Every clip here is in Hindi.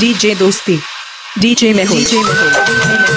डीजे दोस्ती। डीजे में डीजे में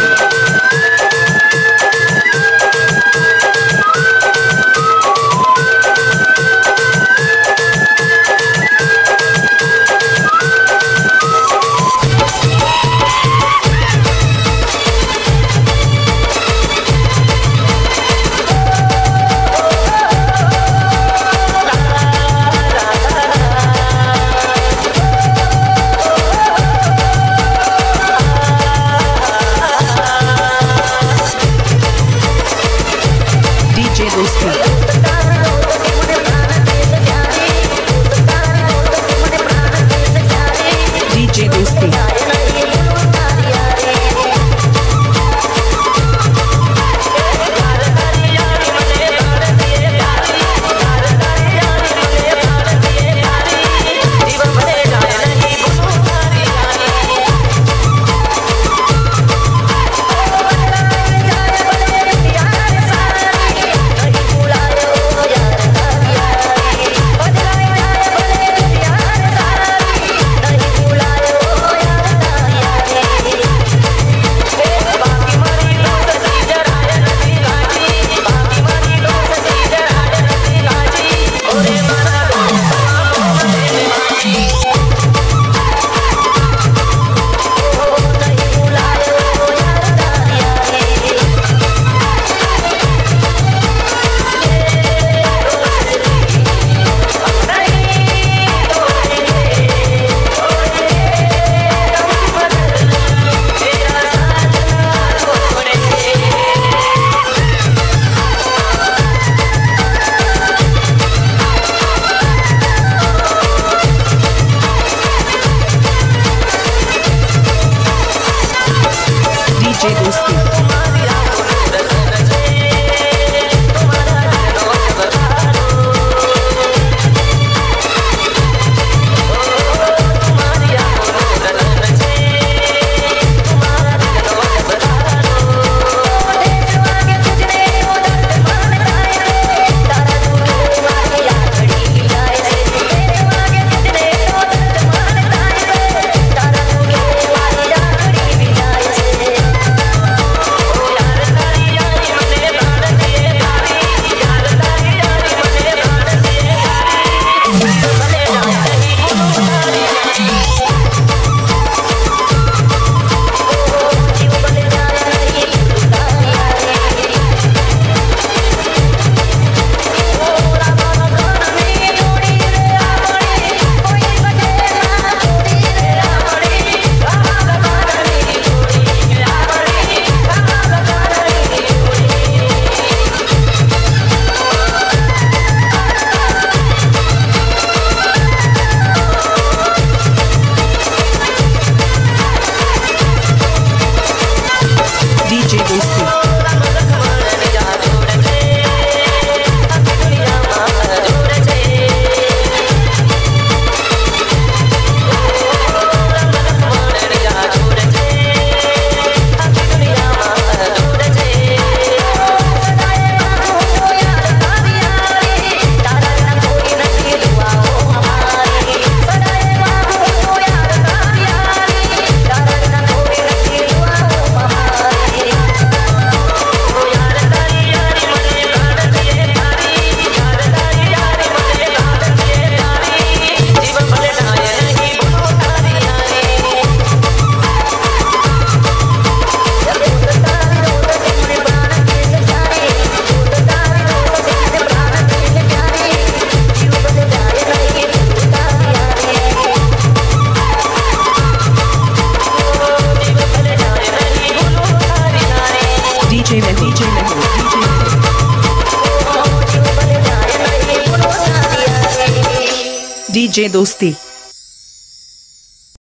डीजे दोस्ती।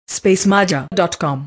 स्पेस माजा डॉट कॉम